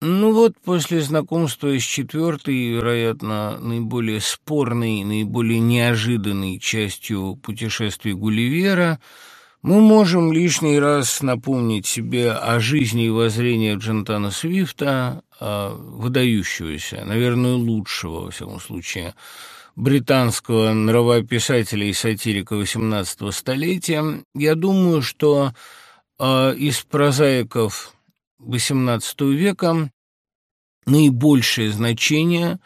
Ну вот, после знакомства с четвертой, вероятно, наиболее спорной, наиболее неожиданной частью путешествий Гулливера, мы можем лишний раз напомнить себе о жизни и воззрении Джентана Свифта, выдающегося, наверное, лучшего, во всяком случае, британского нравописателя и сатирика XVIII столетия. Я думаю, что э, из прозаиков XVIII века наибольшее значение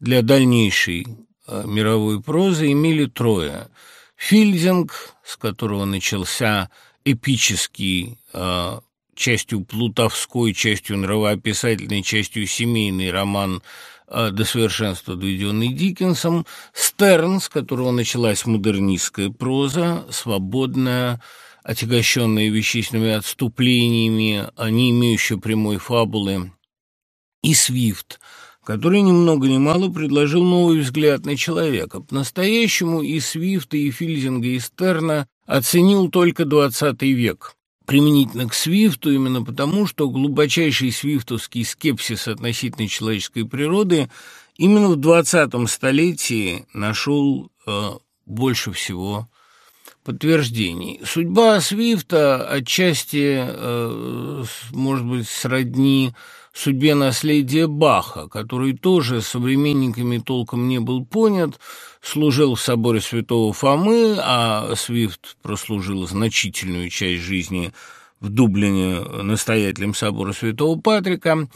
для дальнейшей э, мировой прозы имели трое. Филдинг, с которого начался эпический, э, частью плутовской, частью нравоописательной, частью семейный роман э, до совершенства доведенный Диккенсом, Стерн, с которого началась модернистская проза, свободная, отягощенная вещественными отступлениями, а не имеющая прямой фабулы, и Свифт, который ни много ни мало предложил новый взгляд на человека. По-настоящему и Свифта, и Фильзинга, и Стерна оценил только XX век применительно к Свифту именно потому, что глубочайший свифтовский скепсис относительно человеческой природы именно в 20 столетии нашел э, больше всего подтверждений. Судьба Свифта отчасти, э, может быть, сродни судьбе наследия Баха, который тоже современниками толком не был понят, служил в соборе святого Фомы, а Свифт прослужил значительную часть жизни в Дублине настоятелем собора святого Патрика,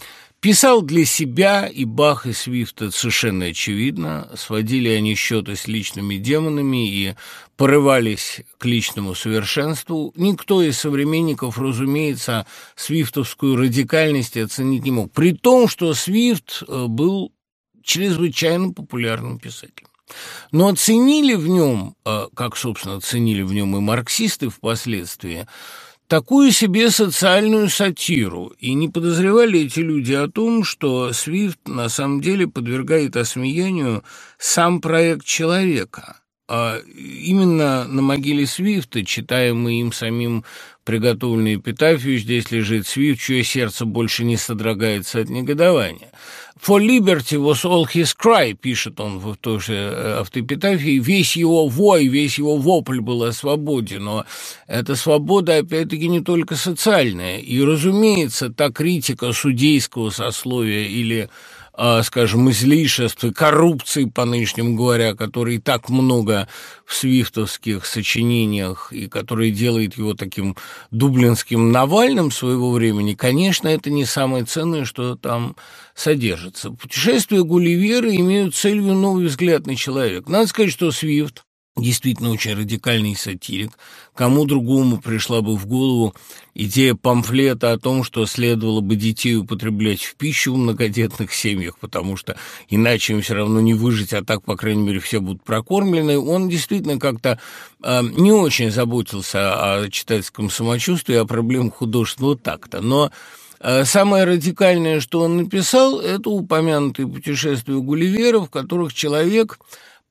Писал для себя, и Бах, и Свифт, это совершенно очевидно. Сводили они счеты с личными демонами и порывались к личному совершенству. Никто из современников, разумеется, свифтовскую радикальность оценить не мог. При том, что Свифт э, был чрезвычайно популярным писателем. Но оценили в нем, э, как, собственно, оценили в нем и марксисты впоследствии, такую себе социальную сатиру, и не подозревали эти люди о том, что Свифт на самом деле подвергает осмеянию сам проект человека. А именно на могиле Свифта, читаемый им самим приготовленной эпитафию, здесь лежит Свифт, чье сердце больше не содрогается от негодования. «For liberty was all his cry», пишет он в той же э, автоэпитафии, весь его вой, весь его вопль был о свободе, но эта свобода, опять-таки, не только социальная. И, разумеется, та критика судейского сословия или скажем, излишеств и коррупции, по нынешнему говоря, которой так много в свифтовских сочинениях и который делает его таким дублинским Навальным своего времени, конечно, это не самое ценное, что там содержится. Путешествия Гулливера имеют целью новый взгляд на человека. Надо сказать, что Свифт действительно очень радикальный сатирик. Кому другому пришла бы в голову идея памфлета о том, что следовало бы детей употреблять в пищу в многодетных семьях, потому что иначе им все равно не выжить, а так, по крайней мере, все будут прокормлены. Он действительно как-то э, не очень заботился о читательском самочувствии, о проблемах художественного такта. Но э, Самое радикальное, что он написал, это упомянутые путешествия Гулливера, в которых человек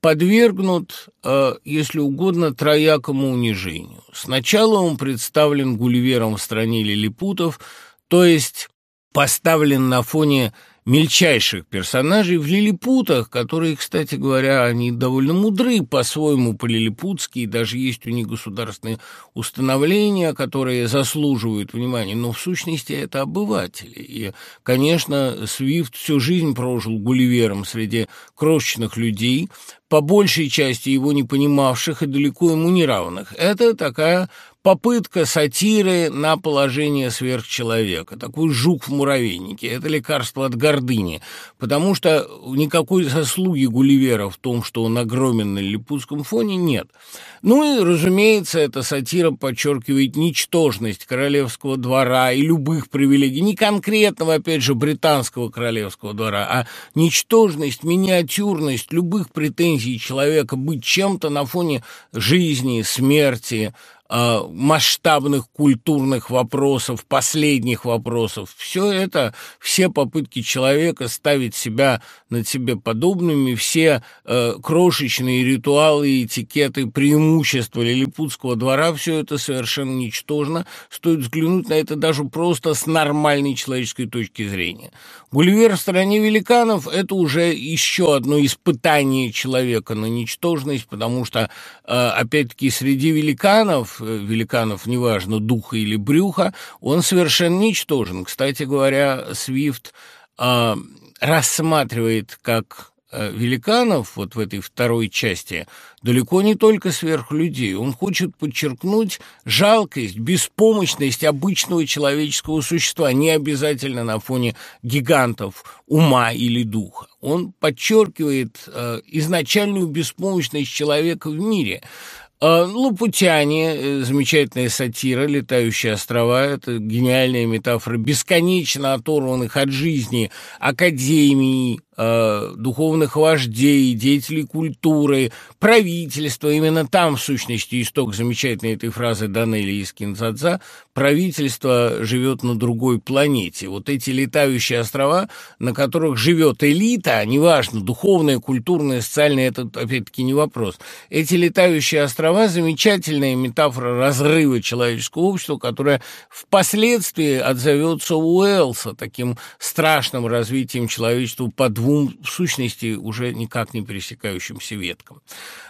подвергнут, э, если угодно, троякому унижению. Сначала он представлен Гулливером в стране лилипутов, то есть поставлен на фоне мельчайших персонажей в лилипутах, которые, кстати говоря, они довольно мудры по-своему по-лилипутски, даже есть у них государственные установления, которые заслуживают внимания, но в сущности это обыватели. И, конечно, Свифт всю жизнь прожил Гулливером среди крошечных людей, по большей части его не понимавших и далеко ему не равных. Это такая попытка сатиры на положение сверхчеловека, такой жук в муравейнике. Это лекарство от гордыни, потому что никакой заслуги Гулливера в том, что он огромен на липутском фоне, нет. Ну и, разумеется, эта сатира подчеркивает ничтожность королевского двора и любых привилегий, не конкретного, опять же, британского королевского двора, а ничтожность, миниатюрность любых претензий человека быть чем-то на фоне жизни, смерти, масштабных культурных вопросов, последних вопросов. Все это, все попытки человека ставить себя над себе подобными, все э, крошечные ритуалы, этикеты, преимущества лилипутского двора, все это совершенно ничтожно. Стоит взглянуть на это даже просто с нормальной человеческой точки зрения. Гулливер в стране великанов – это уже еще одно испытание человека на ничтожность, потому что, э, опять-таки, среди великанов, э, великанов, неважно, духа или брюха, он совершенно ничтожен. Кстати говоря, Свифт э, рассматривает как Э, великанов, вот в этой второй части, далеко не только сверхлюдей. Он хочет подчеркнуть жалкость, беспомощность обычного человеческого существа, не обязательно на фоне гигантов ума или духа. Он подчеркивает э, изначальную беспомощность человека в мире – Лопутяне, э, замечательная сатира, «Летающие острова», это гениальная метафора бесконечно оторванных от жизни академий, Э, духовных вождей, деятелей культуры, правительства. Именно там, в сущности, исток замечательной этой фразы Данели из Кинзадза «правительство живет на другой планете». Вот эти летающие острова, на которых живет элита, неважно, духовная, культурная, социальная, это, опять-таки, не вопрос. Эти летающие острова – замечательная метафора разрыва человеческого общества, которая впоследствии отзовется Уэллса таким страшным развитием человечества под двум, в сущности, уже никак не пересекающимся веткам.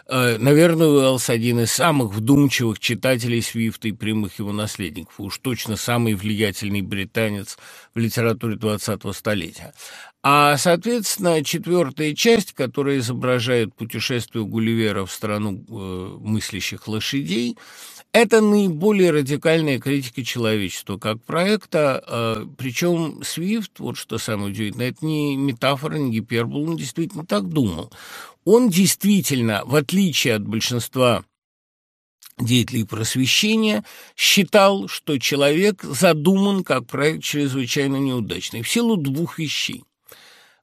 Э, наверное, Уэллс один из самых вдумчивых читателей Свифта и прямых его наследников, уж точно самый влиятельный британец в литературе 20-го столетия. А, соответственно, четвертая часть, которая изображает путешествие Гулливера в страну э, мыслящих лошадей – это наиболее радикальная критика человечества как проекта, э, причем Свифт, вот что самое удивительное, это не метафора, не гипербола, он действительно так думал. Он действительно, в отличие от большинства деятелей просвещения, считал, что человек задуман как проект чрезвычайно неудачный в силу двух вещей.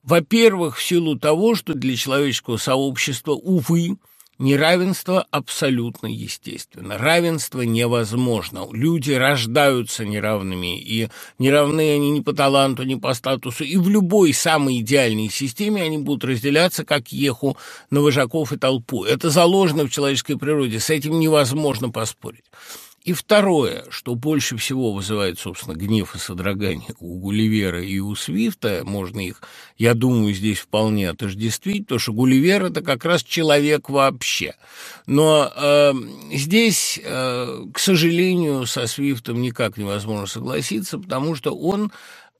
Во-первых, в силу того, что для человеческого сообщества, увы, Неравенство абсолютно естественно. Равенство невозможно. Люди рождаются неравными, и неравны они ни по таланту, ни по статусу. И в любой самой идеальной системе они будут разделяться, как еху на вожаков и толпу. Это заложено в человеческой природе, с этим невозможно поспорить. И второе, что больше всего вызывает, собственно, гнев и содрогание у Гулливера и у Свифта, можно их, я думаю, здесь вполне отождествить, то что Гулливер – это как раз человек вообще. Но э, здесь, э, к сожалению, со Свифтом никак невозможно согласиться, потому что он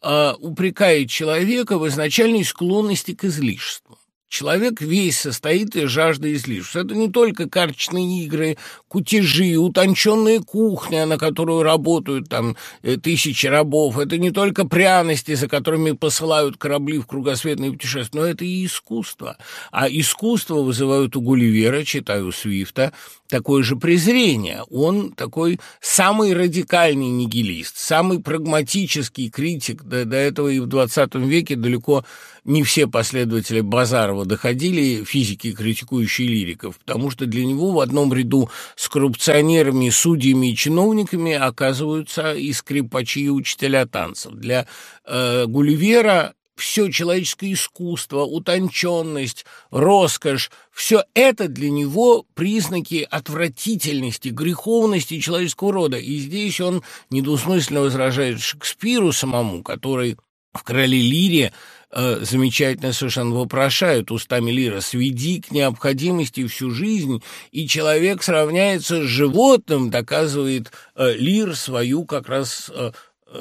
э, упрекает человека в изначальной склонности к излишеству. Человек весь состоит из жажды излишеств. Это не только карточные игры, кутежи, утонченная кухня, на которую работают там э, тысячи рабов. Это не только пряности, за которыми посылают корабли в кругосветные путешествия, но это и искусство. А искусство вызывают у Гулливера, читаю Свифта, такое же презрение. Он такой самый радикальный нигилист, самый прагматический критик. До, до этого и в 20 веке далеко не все последователи Базарова доходили, физики, критикующие лириков, потому что для него в одном ряду с коррупционерами, судьями и чиновниками оказываются и скрипачи, и учителя танцев. Для э, Гулливера все человеческое искусство, утонченность, роскошь, все это для него признаки отвратительности, греховности человеческого рода. И здесь он недвусмысленно возражает Шекспиру самому, который в «Короле Лире» э, замечательно совершенно вопрошают устами Лира «сведи к необходимости всю жизнь», и человек сравняется с животным, доказывает э, Лир свою как раз э,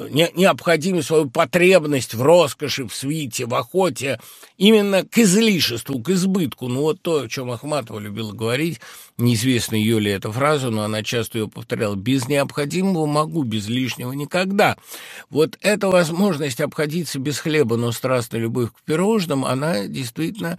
не, необходимую свою потребность в роскоши, в свите, в охоте, именно к излишеству, к избытку. Ну, вот то, о чем Ахматова любила говорить, неизвестно ее ли эта фраза, но она часто ее повторяла, «без необходимого могу, без лишнего никогда». Вот эта возможность обходиться без хлеба, но страстная любовь к пирожным, она действительно э,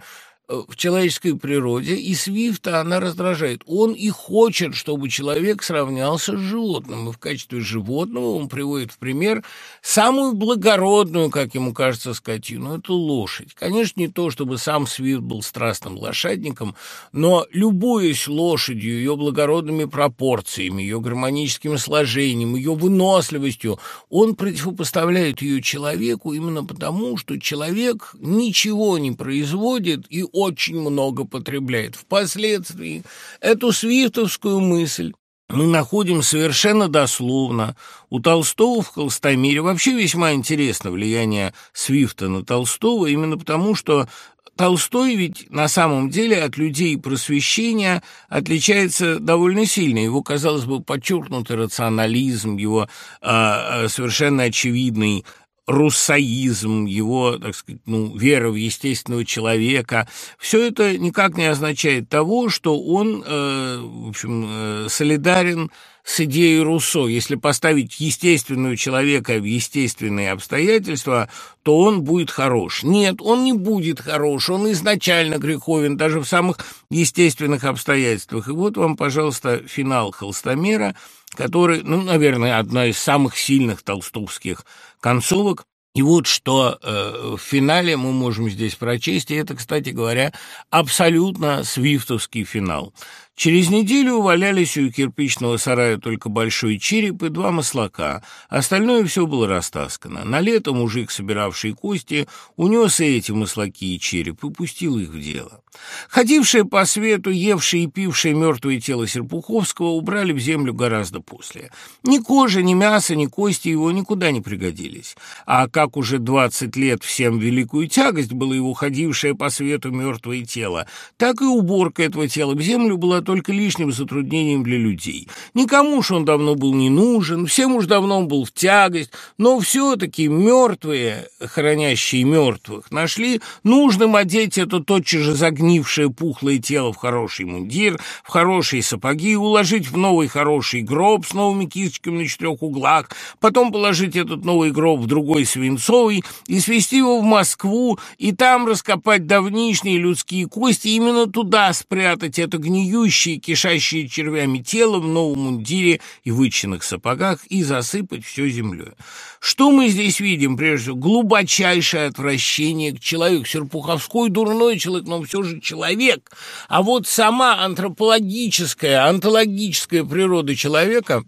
в человеческой природе, и Свифта она раздражает. Он и хочет, чтобы человек сравнялся с животным, и в качестве животного он приводит в пример самую благородную, как ему кажется, скотину – это лошадь. Конечно, не то, чтобы сам Свифт был страстным лошадником, но, любуясь лошадью, ее благородными пропорциями, ее гармоническим сложением, ее выносливостью, он противопоставляет ее человеку именно потому, что человек ничего не производит и очень много потребляет. Впоследствии эту свифтовскую мысль мы находим совершенно дословно. У Толстого в «Холстомире» вообще весьма интересно влияние Свифта на Толстого, именно потому, что Толстой ведь на самом деле от людей просвещения отличается довольно сильно. Его, казалось бы, подчеркнутый рационализм, его э, совершенно очевидный руссоизм, его, так сказать, ну, вера в естественного человека, все это никак не означает того, что он, э, в общем, э, солидарен с идеей Руссо. Если поставить естественного человека в естественные обстоятельства, то он будет хорош. Нет, он не будет хорош, он изначально греховен, даже в самых естественных обстоятельствах. И вот вам, пожалуйста, финал «Холстомера», который, ну, наверное, одна из самых сильных толстовских концовок. И вот что э, в финале мы можем здесь прочесть, и это, кстати говоря, абсолютно свифтовский финал. Через неделю валялись у кирпичного сарая только большой череп и два маслака. Остальное все было растаскано. На лето мужик, собиравший кости, унес и эти маслаки и череп и пустил их в дело. Ходившие по свету, евшие и пившие мертвое тело Серпуховского убрали в землю гораздо после. Ни кожа, ни мясо, ни кости его никуда не пригодились. А как уже двадцать лет всем великую тягость было его ходившее по свету мертвое тело, так и уборка этого тела в землю была только лишним затруднением для людей. Никому ж он давно был не нужен, всем уж давно он был в тягость, но все-таки мертвые, хранящие мертвых, нашли нужным одеть это тотчас же загнившее пухлое тело в хороший мундир, в хорошие сапоги, уложить в новый хороший гроб с новыми кисточками на четырех углах, потом положить этот новый гроб в другой свинцовый и свести его в Москву, и там раскопать давнишние людские кости, именно туда спрятать это гниющее гниющие, кишащие червями тело в новом мундире и вычинных сапогах и засыпать все землей. Что мы здесь видим? Прежде всего, глубочайшее отвращение к человеку. Серпуховской дурной человек, но все же человек. А вот сама антропологическая, антологическая природа человека,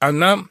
она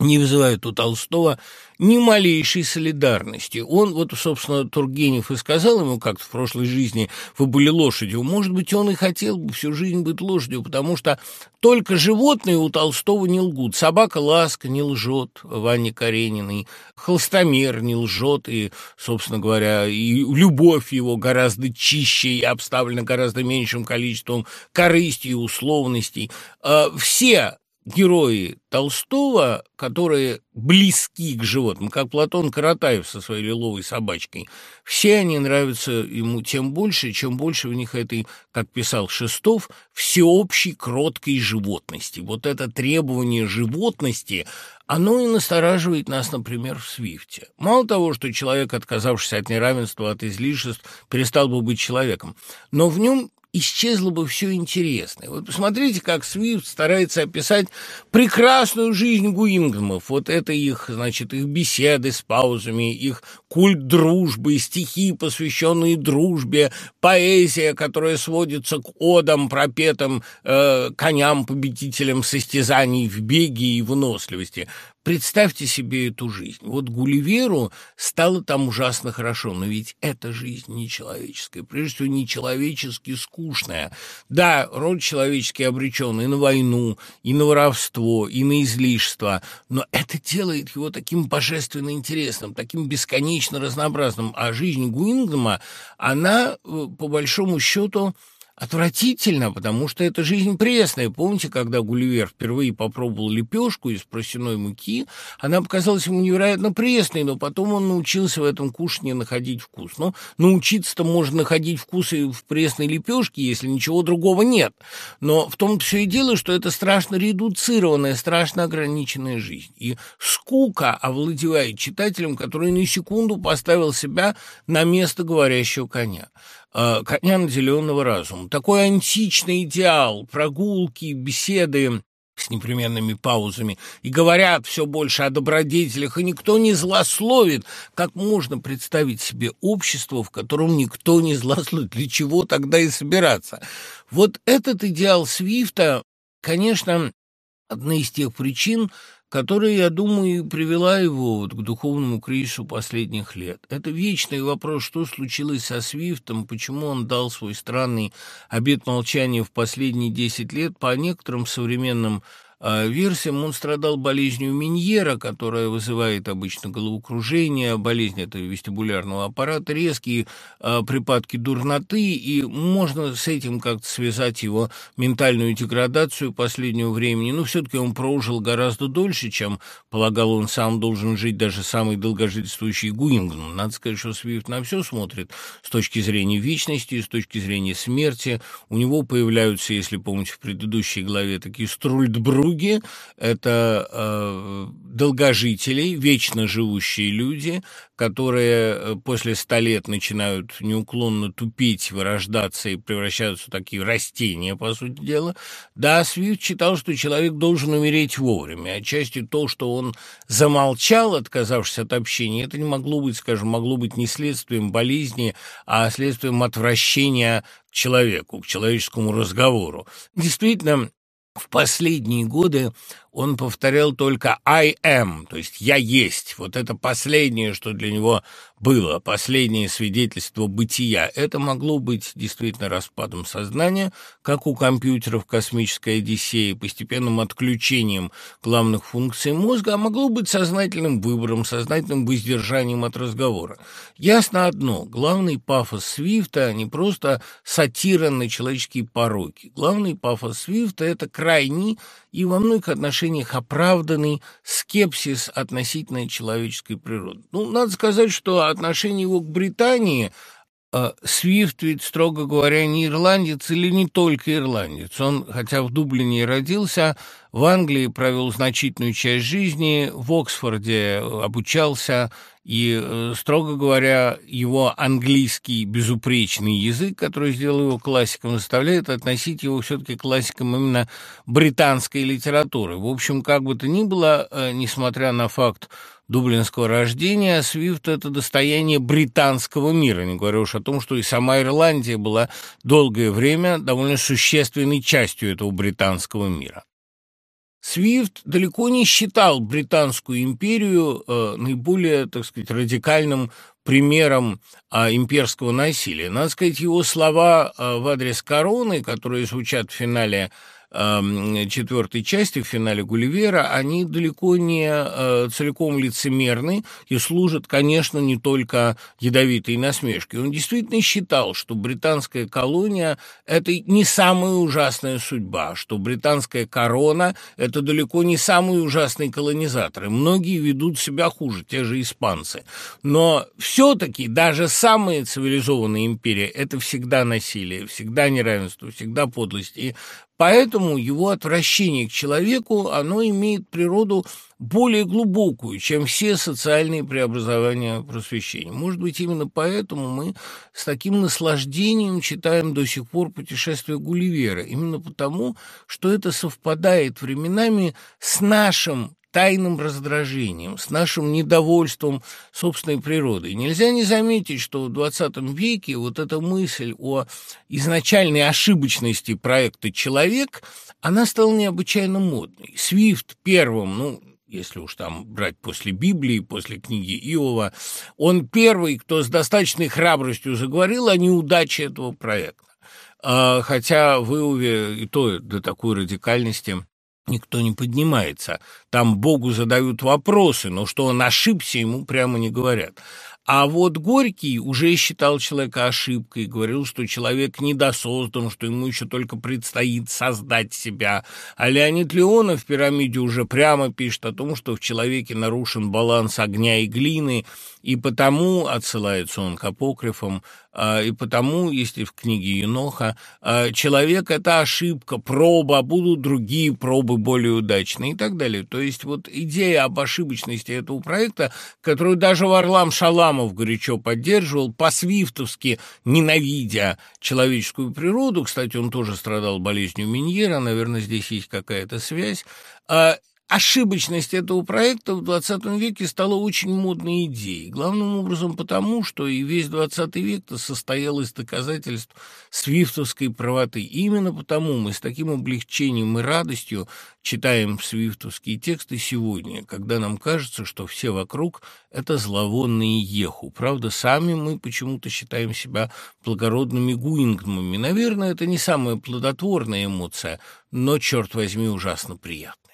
не вызывает у Толстого ни малейшей солидарности. Он, вот, собственно, Тургенев и сказал ему как-то в прошлой жизни, вы были лошадью. Может быть, он и хотел бы всю жизнь быть лошадью, потому что только животные у Толстого не лгут. Собака Ласка не лжет, Ваня Карениной, Холстомер не лжет, и, собственно говоря, и любовь его гораздо чище и обставлена гораздо меньшим количеством корысти и условностей. А все герои Толстого, которые близки к животным, как Платон Каратаев со своей лиловой собачкой, все они нравятся ему тем больше, чем больше в них этой, как писал Шестов, всеобщей кроткой животности. Вот это требование животности, оно и настораживает нас, например, в Свифте. Мало того, что человек, отказавшийся от неравенства, от излишеств, перестал бы быть человеком, но в нем исчезло бы все интересное. Вот посмотрите, как Свифт старается описать прекрасную жизнь Гуингмов. Вот это их, значит, их беседы с паузами, их культ дружбы, стихи, посвященные дружбе, поэзия, которая сводится к одам, пропетым э, коням-победителям состязаний в беге и выносливости. Представьте себе эту жизнь. Вот Гулливеру стало там ужасно хорошо, но ведь эта жизнь нечеловеческая, прежде всего нечеловечески скучная. Да, род человеческий обречен и на войну, и на воровство, и на излишество, но это делает его таким божественно интересным, таким бесконечно разнообразным. А жизнь Гуингема, она, э, по большому счету, Отвратительно, потому что это жизнь пресная. Помните, когда Гулливер впервые попробовал лепешку из просеной муки, она показалась ему невероятно пресной, но потом он научился в этом кушанье находить вкус. Ну, научиться-то можно находить вкус и в пресной лепешке, если ничего другого нет. Но в том все и дело, что это страшно редуцированная, страшно ограниченная жизнь. И скука овладевает читателем, который на секунду поставил себя на место говорящего коня. Э, коня наделенного разумом. Такой античный идеал, прогулки, беседы с непременными паузами, и говорят все больше о добродетелях, и никто не злословит. Как можно представить себе общество, в котором никто не злословит? Для чего тогда и собираться? Вот этот идеал Свифта, конечно, одна из тех причин, которая, я думаю, привела его вот к духовному кризису последних лет. Это вечный вопрос, что случилось со Свифтом, почему он дал свой странный обет молчания в последние десять лет. По некоторым современным а, версиям он страдал болезнью Миньера, которая вызывает обычно головокружение, болезнь этого вестибулярного аппарата, резкие э, припадки дурноты, и можно с этим как-то связать его ментальную деградацию последнего времени. Но все-таки он прожил гораздо дольше, чем полагал он сам должен жить даже самый долгожительствующий Гуингн. Надо сказать, что Свифт на все смотрит с точки зрения вечности, с точки зрения смерти. У него появляются, если помните, в предыдущей главе такие струльдбру Други – это э, долгожители, вечно живущие люди, которые э, после ста лет начинают неуклонно тупить, вырождаться и превращаются в такие растения, по сути дела. Да, Свифт считал, что человек должен умереть вовремя. Отчасти то, что он замолчал, отказавшись от общения, это не могло быть, скажем, могло быть не следствием болезни, а следствием отвращения к человеку, к человеческому разговору. Действительно, в последние годы он повторял только «I am», то есть «я есть». Вот это последнее, что для него было, последнее свидетельство бытия. Это могло быть действительно распадом сознания, как у компьютеров космической Одиссеи, постепенным отключением главных функций мозга, а могло быть сознательным выбором, сознательным воздержанием от разговора. Ясно одно, главный пафос Свифта не просто сатира на человеческие пороки. Главный пафос Свифта – это крайний и во многих отношениях оправданный скепсис относительно человеческой природы. Ну, надо сказать, что отношение его к Британии а, Свифт ведь, строго говоря, не ирландец или не только ирландец. Он, хотя в Дублине и родился, в Англии провел значительную часть жизни, в Оксфорде обучался, и, э, строго говоря, его английский безупречный язык, который сделал его классиком, заставляет относить его все-таки классиком именно британской литературы. В общем, как бы то ни было, э, несмотря на факт дублинского рождения, Свифт – это достояние британского мира, не говоря уж о том, что и сама Ирландия была долгое время довольно существенной частью этого британского мира. Свифт далеко не считал Британскую империю э, наиболее, так сказать, радикальным примером э, имперского насилия. Надо сказать, его слова э, в адрес короны, которые звучат в финале четвертой части в финале Гулливера, они далеко не э, целиком лицемерны и служат, конечно, не только ядовитой насмешкой. Он действительно считал, что британская колония – это не самая ужасная судьба, что британская корона – это далеко не самые ужасные колонизаторы. Многие ведут себя хуже, те же испанцы. Но все-таки даже самые цивилизованные империи – это всегда насилие, всегда неравенство, всегда подлость. И Поэтому его отвращение к человеку, оно имеет природу более глубокую, чем все социальные преобразования просвещения. Может быть, именно поэтому мы с таким наслаждением читаем до сих пор «Путешествие Гулливера», именно потому, что это совпадает временами с нашим тайным раздражением, с нашим недовольством собственной природой. Нельзя не заметить, что в XX веке вот эта мысль о изначальной ошибочности проекта «Человек», она стала необычайно модной. Свифт первым, ну, если уж там брать после Библии, после книги Иова, он первый, кто с достаточной храбростью заговорил о неудаче этого проекта. А, хотя в Иове и то до такой радикальности никто не поднимается. Там Богу задают вопросы, но что он ошибся, ему прямо не говорят. А вот Горький уже считал человека ошибкой, говорил, что человек недосоздан, что ему еще только предстоит создать себя. А Леонид Леонов в «Пирамиде» уже прямо пишет о том, что в человеке нарушен баланс огня и глины, и потому, отсылается он к апокрифам, и потому, если в книге Еноха, а, человек – это ошибка, проба, будут другие пробы более удачные и так далее. То есть вот идея об ошибочности этого проекта, которую даже Варлам Шалам Абрамов горячо поддерживал, по-свифтовски ненавидя человеческую природу. Кстати, он тоже страдал болезнью Миньера, наверное, здесь есть какая-то связь. Ошибочность этого проекта в XX веке стала очень модной идеей. Главным образом потому, что и весь XX век состоял из доказательств свифтовской правоты. И именно потому мы с таким облегчением и радостью читаем свифтовские тексты сегодня, когда нам кажется, что все вокруг – это зловонные еху. Правда, сами мы почему-то считаем себя благородными гуингмами. Наверное, это не самая плодотворная эмоция, но, черт возьми, ужасно приятно.